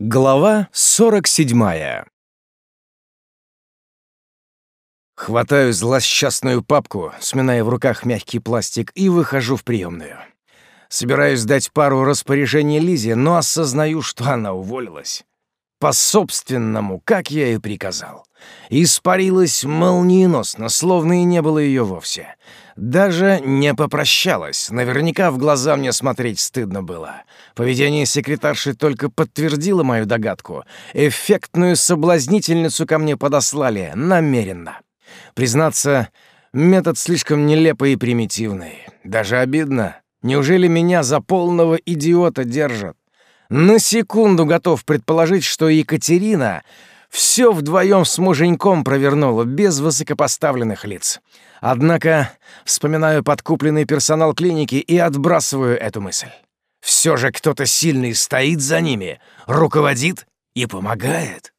Глава 47 Хватаю злосчастную папку, сминая в руках мягкий пластик, и выхожу в приемную. Собираюсь дать пару распоряжений Лизе, но осознаю, что она уволилась. По-собственному, как я и приказал. Испарилась молниеносно, словно и не было ее вовсе. Даже не попрощалась. Наверняка в глаза мне смотреть стыдно было. Поведение секретарши только подтвердило мою догадку. Эффектную соблазнительницу ко мне подослали намеренно. Признаться, метод слишком нелепый и примитивный. Даже обидно. Неужели меня за полного идиота держат? На секунду готов предположить, что Екатерина все вдвоем с муженьком провернула, без высокопоставленных лиц. Однако вспоминаю подкупленный персонал клиники и отбрасываю эту мысль. Все же кто-то сильный стоит за ними, руководит и помогает.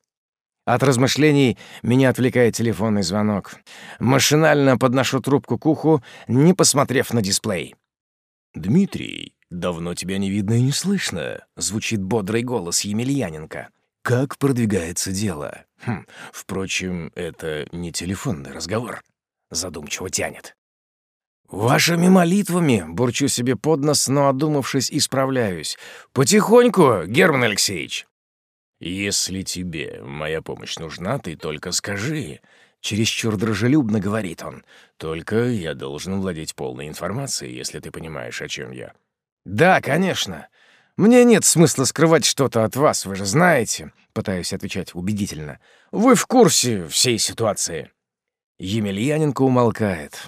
От размышлений меня отвлекает телефонный звонок. Машинально подношу трубку к уху, не посмотрев на дисплей. «Дмитрий, давно тебя не видно и не слышно», — звучит бодрый голос Емельяненко. Как продвигается дело? Хм, впрочем, это не телефонный разговор. Задумчиво тянет. «Вашими молитвами!» — бурчу себе под нос, но, одумавшись, исправляюсь. «Потихоньку, Герман Алексеевич!» «Если тебе моя помощь нужна, ты только скажи!» — чересчур дружелюбно говорит он. «Только я должен владеть полной информацией, если ты понимаешь, о чем я». «Да, конечно!» «Мне нет смысла скрывать что-то от вас, вы же знаете», — пытаюсь отвечать убедительно. «Вы в курсе всей ситуации». Емельяненко умолкает.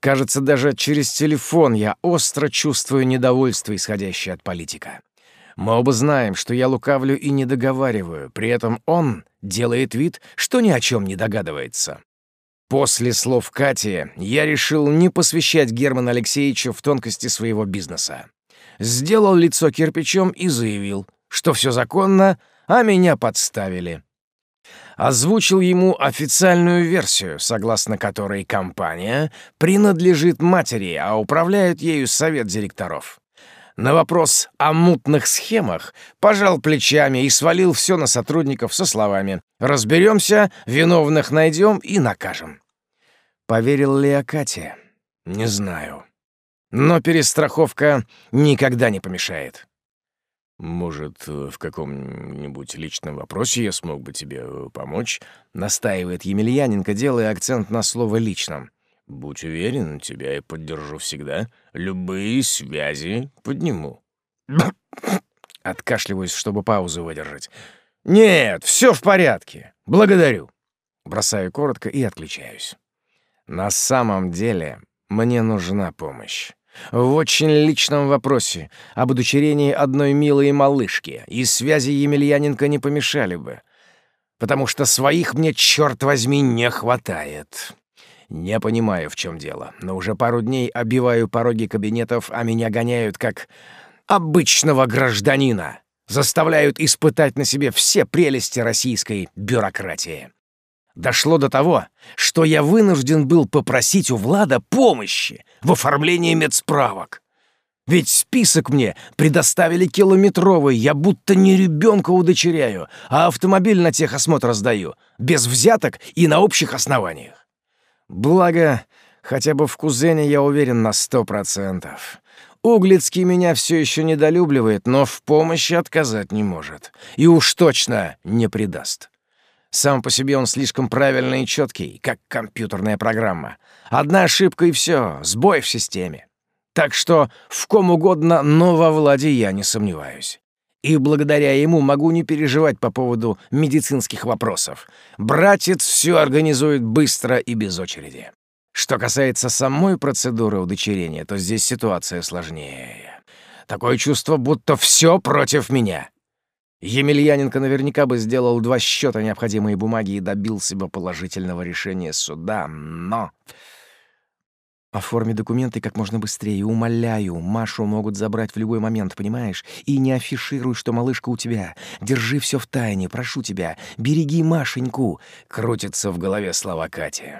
Кажется, даже через телефон я остро чувствую недовольство, исходящее от политика. Мы оба знаем, что я лукавлю и не договариваю, при этом он делает вид, что ни о чем не догадывается. После слов Кати я решил не посвящать Германа Алексеевича в тонкости своего бизнеса сделал лицо кирпичом и заявил, что все законно, а меня подставили. Озвучил ему официальную версию, согласно которой компания принадлежит матери, а управляет ею совет директоров. На вопрос о мутных схемах пожал плечами и свалил все на сотрудников со словами «Разберемся, виновных найдем и накажем». Поверил ли я Кате? Не знаю. Но перестраховка никогда не помешает. «Может, э, в каком-нибудь личном вопросе я смог бы тебе э, помочь?» — настаивает Емельяненко, делая акцент на слово «личном». «Будь уверен, тебя я поддержу всегда. Любые связи подниму». Откашливаюсь, чтобы паузу выдержать. «Нет, все в порядке. Благодарю». Бросаю коротко и отключаюсь. На самом деле мне нужна помощь. В очень личном вопросе об удочерении одной милой малышки и связи Емельяненко не помешали бы, потому что своих мне, черт возьми, не хватает. Не понимаю, в чем дело, но уже пару дней обиваю пороги кабинетов, а меня гоняют как обычного гражданина, заставляют испытать на себе все прелести российской бюрократии дошло до того, что я вынужден был попросить у Влада помощи в оформлении медсправок. Ведь список мне предоставили километровый, я будто не ребенка удочеряю, а автомобиль на техосмотр сдаю, без взяток и на общих основаниях. Благо, хотя бы в кузене я уверен на сто процентов. Углицкий меня все еще недолюбливает, но в помощи отказать не может. И уж точно не предаст. Сам по себе он слишком правильный и четкий, как компьютерная программа. Одна ошибка и все, сбой в системе. Так что в ком угодно, но во Владе я не сомневаюсь. И благодаря ему могу не переживать по поводу медицинских вопросов. Братец все организует быстро и без очереди. Что касается самой процедуры удочерения, то здесь ситуация сложнее. Такое чувство, будто все против меня. Емельяненко наверняка бы сделал два счета необходимые бумаги и добился бы положительного решения суда, но... Оформи документы как можно быстрее, умоляю. Машу могут забрать в любой момент, понимаешь? И не афишируй, что малышка у тебя. Держи все в тайне, прошу тебя. Береги Машеньку. Крутятся в голове слова Кати.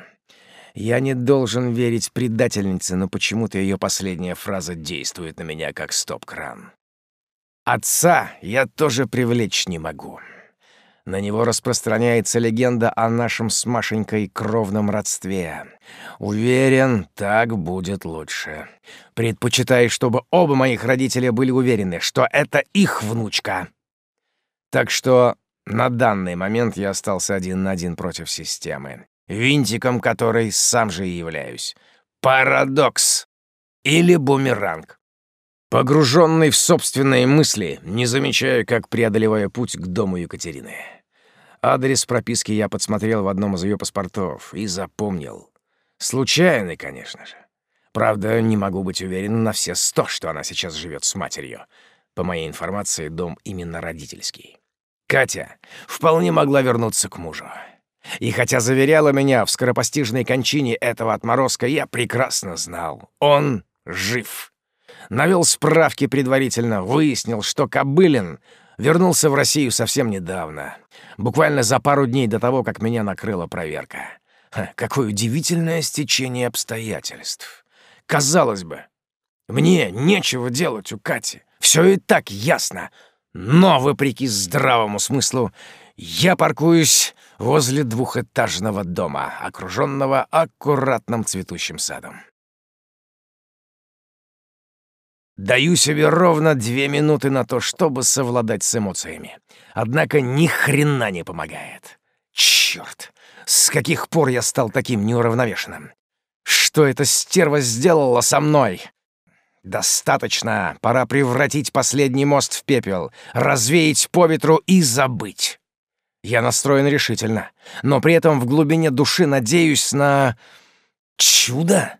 Я не должен верить предательнице, но почему-то ее последняя фраза действует на меня как стоп-кран. Отца я тоже привлечь не могу. На него распространяется легенда о нашем с Машенькой кровном родстве. Уверен, так будет лучше. Предпочитаю, чтобы оба моих родителя были уверены, что это их внучка. Так что на данный момент я остался один на один против системы, винтиком которой сам же и являюсь. Парадокс или бумеранг погруженный в собственные мысли, не замечая, как преодолевая путь к дому Екатерины. Адрес прописки я подсмотрел в одном из ее паспортов и запомнил. Случайный, конечно же. Правда, не могу быть уверен на все сто, что она сейчас живет с матерью. По моей информации, дом именно родительский. Катя вполне могла вернуться к мужу. И хотя заверяла меня в скоропостижной кончине этого отморозка, я прекрасно знал — он жив навел справки предварительно, выяснил, что Кобылин вернулся в Россию совсем недавно, буквально за пару дней до того, как меня накрыла проверка. Ха, какое удивительное стечение обстоятельств. Казалось бы, мне нечего делать у Кати, все и так ясно. Но, вопреки здравому смыслу, я паркуюсь возле двухэтажного дома, окруженного аккуратным цветущим садом. Даю себе ровно две минуты на то, чтобы совладать с эмоциями. Однако ни хрена не помогает. Черт! С каких пор я стал таким неуравновешенным? Что эта стерва сделала со мной? Достаточно. Пора превратить последний мост в пепел, развеять по ветру и забыть. Я настроен решительно, но при этом в глубине души надеюсь на... чудо?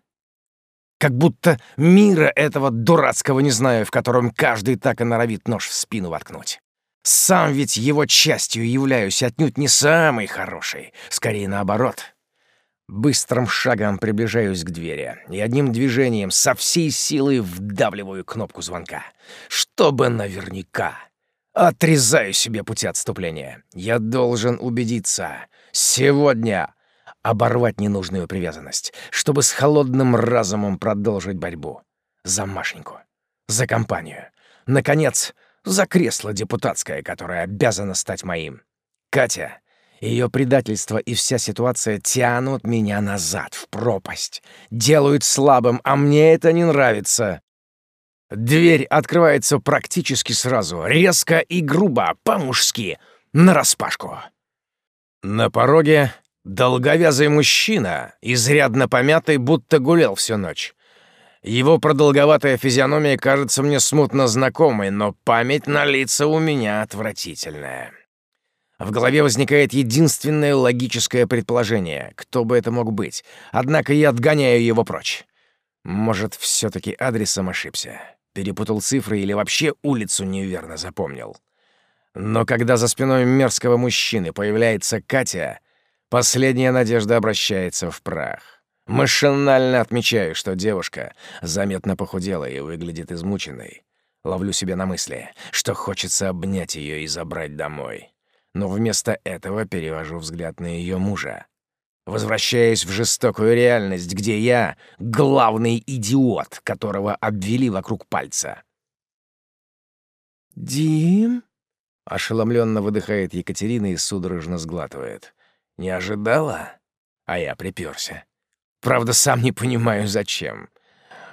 Как будто мира этого дурацкого не знаю, в котором каждый так и норовит нож в спину воткнуть. Сам ведь его частью являюсь отнюдь не самый хороший, скорее наоборот. Быстрым шагом приближаюсь к двери и одним движением со всей силы вдавливаю кнопку звонка, чтобы наверняка. Отрезаю себе пути отступления. Я должен убедиться. Сегодня оборвать ненужную привязанность, чтобы с холодным разумом продолжить борьбу. За Машеньку, за компанию. Наконец, за кресло депутатское, которое обязано стать моим. Катя, ее предательство и вся ситуация тянут меня назад, в пропасть. Делают слабым, а мне это не нравится. Дверь открывается практически сразу, резко и грубо, по-мужски, нараспашку. На пороге Долговязый мужчина, изрядно помятый, будто гулял всю ночь. Его продолговатая физиономия кажется мне смутно знакомой, но память на лица у меня отвратительная. В голове возникает единственное логическое предположение, кто бы это мог быть, однако я отгоняю его прочь. Может, все-таки адресом ошибся, перепутал цифры или вообще улицу неверно запомнил. Но когда за спиной мерзкого мужчины появляется Катя — Последняя надежда обращается в прах. Машинально отмечаю, что девушка заметно похудела и выглядит измученной. Ловлю себя на мысли, что хочется обнять ее и забрать домой. Но вместо этого перевожу взгляд на ее мужа. Возвращаясь в жестокую реальность, где я — главный идиот, которого обвели вокруг пальца. «Дим?» — ошеломленно выдыхает Екатерина и судорожно сглатывает. Не ожидала? А я припёрся. Правда, сам не понимаю, зачем.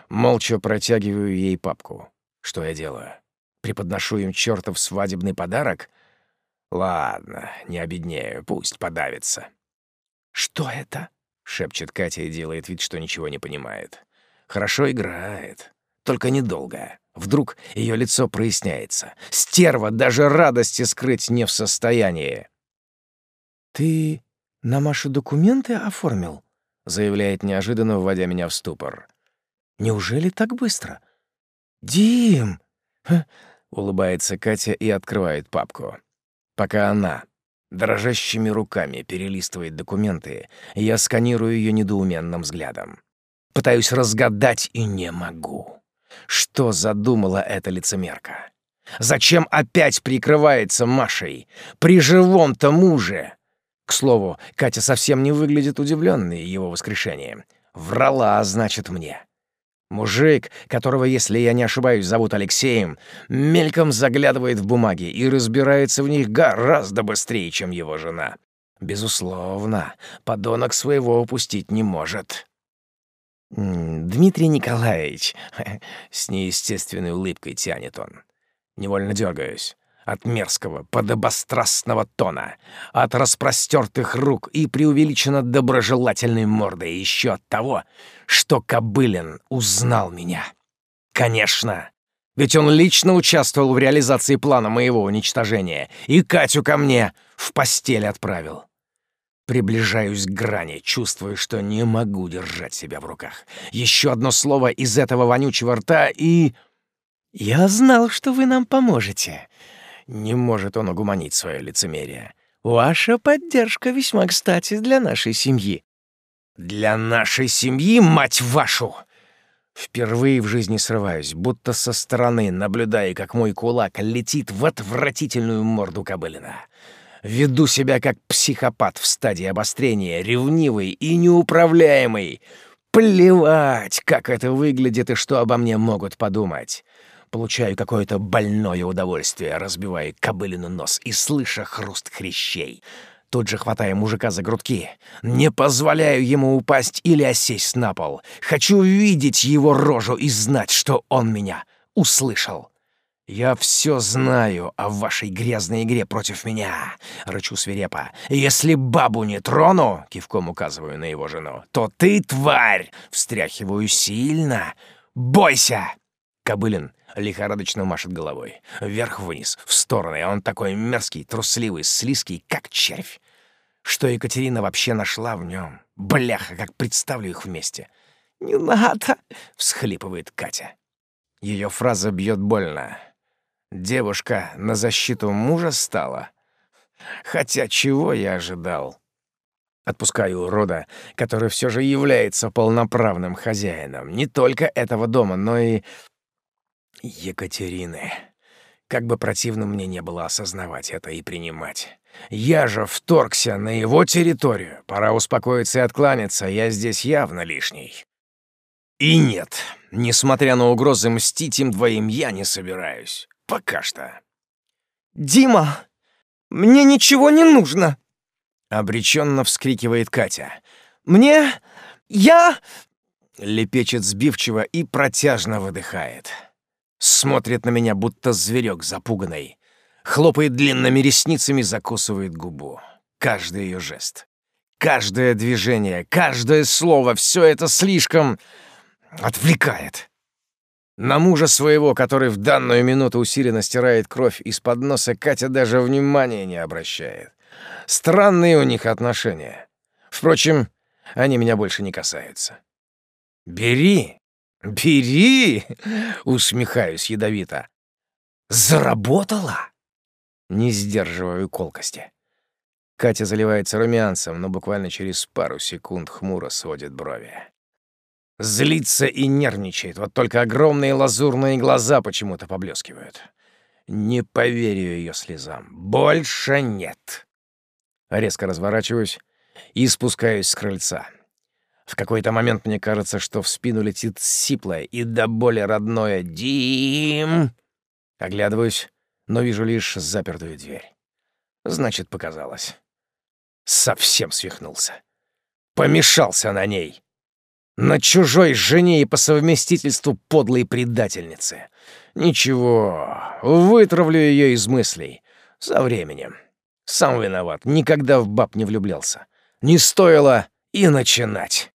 Молча протягиваю ей папку. Что я делаю? Преподношу им чёртов свадебный подарок? Ладно, не обеднею, пусть подавится. «Что это?» — шепчет Катя и делает вид, что ничего не понимает. «Хорошо играет, только недолго. Вдруг её лицо проясняется. Стерва даже радости скрыть не в состоянии». «Ты на Машу документы оформил», — заявляет неожиданно, вводя меня в ступор. «Неужели так быстро?» «Дим!» — улыбается Катя и открывает папку. Пока она дрожащими руками перелистывает документы, я сканирую ее недоуменным взглядом. Пытаюсь разгадать и не могу. Что задумала эта лицемерка? Зачем опять прикрывается Машей? При живом-то муже! К слову, Катя совсем не выглядит удивленной его воскрешением. Врала, значит, мне. Мужик, которого, если я не ошибаюсь, зовут Алексеем, мельком заглядывает в бумаги и разбирается в них гораздо быстрее, чем его жена. Безусловно, подонок своего упустить не может. «Дмитрий Николаевич», — с неестественной улыбкой тянет он. Невольно дергаюсь от мерзкого, подобострастного тона, от распростертых рук и преувеличенно доброжелательной морды, и еще от того, что Кобылин узнал меня. Конечно, ведь он лично участвовал в реализации плана моего уничтожения и Катю ко мне в постель отправил. Приближаюсь к грани, чувствую, что не могу держать себя в руках. Еще одно слово из этого вонючего рта и... «Я знал, что вы нам поможете», не может он угуманить свое лицемерие. Ваша поддержка весьма кстати для нашей семьи. Для нашей семьи, мать вашу! Впервые в жизни срываюсь, будто со стороны, наблюдая, как мой кулак летит в отвратительную морду кобылина. Веду себя как психопат в стадии обострения, ревнивый и неуправляемый. Плевать, как это выглядит и что обо мне могут подумать получаю какое-то больное удовольствие, разбивая кобылину нос и слыша хруст хрящей. Тут же хватаю мужика за грудки. Не позволяю ему упасть или осесть на пол. Хочу видеть его рожу и знать, что он меня услышал. «Я все знаю о вашей грязной игре против меня», — рычу свирепо. «Если бабу не трону», — кивком указываю на его жену, — «то ты, тварь!» — встряхиваю сильно. «Бойся!» Кобылин лихорадочно машет головой. Вверх-вниз, в стороны, а он такой мерзкий, трусливый, слизкий, как червь. Что Екатерина вообще нашла в нем? Бляха, как представлю их вместе. «Не надо!» — всхлипывает Катя. Ее фраза бьет больно. Девушка на защиту мужа стала. Хотя чего я ожидал? Отпускаю урода, который все же является полноправным хозяином не только этого дома, но и Екатерины. Как бы противно мне не было осознавать это и принимать. Я же вторгся на его территорию. Пора успокоиться и откланяться, я здесь явно лишний. И нет, несмотря на угрозы мстить им двоим, я не собираюсь. Пока что. «Дима, мне ничего не нужно!» Обреченно вскрикивает Катя. «Мне... я...» Лепечет сбивчиво и протяжно выдыхает. Смотрит на меня, будто зверек запуганный. Хлопает длинными ресницами, закусывает губу. Каждый ее жест. Каждое движение, каждое слово — все это слишком отвлекает. На мужа своего, который в данную минуту усиленно стирает кровь из-под носа, Катя даже внимания не обращает. Странные у них отношения. Впрочем, они меня больше не касаются. «Бери!» «Бери!» — усмехаюсь ядовито. «Заработала?» Не сдерживаю колкости. Катя заливается румянцем, но буквально через пару секунд хмуро сводит брови. Злится и нервничает, вот только огромные лазурные глаза почему-то поблескивают. Не поверю ее слезам. Больше нет. Резко разворачиваюсь и спускаюсь с крыльца. В какой-то момент мне кажется, что в спину летит сиплое и до боли родное «Дим!». Оглядываюсь, но вижу лишь запертую дверь. Значит, показалось. Совсем свихнулся. Помешался на ней. На чужой жене и по совместительству подлой предательницы. Ничего, вытравлю ее из мыслей. Со временем. Сам виноват, никогда в баб не влюблялся. Не стоило и начинать.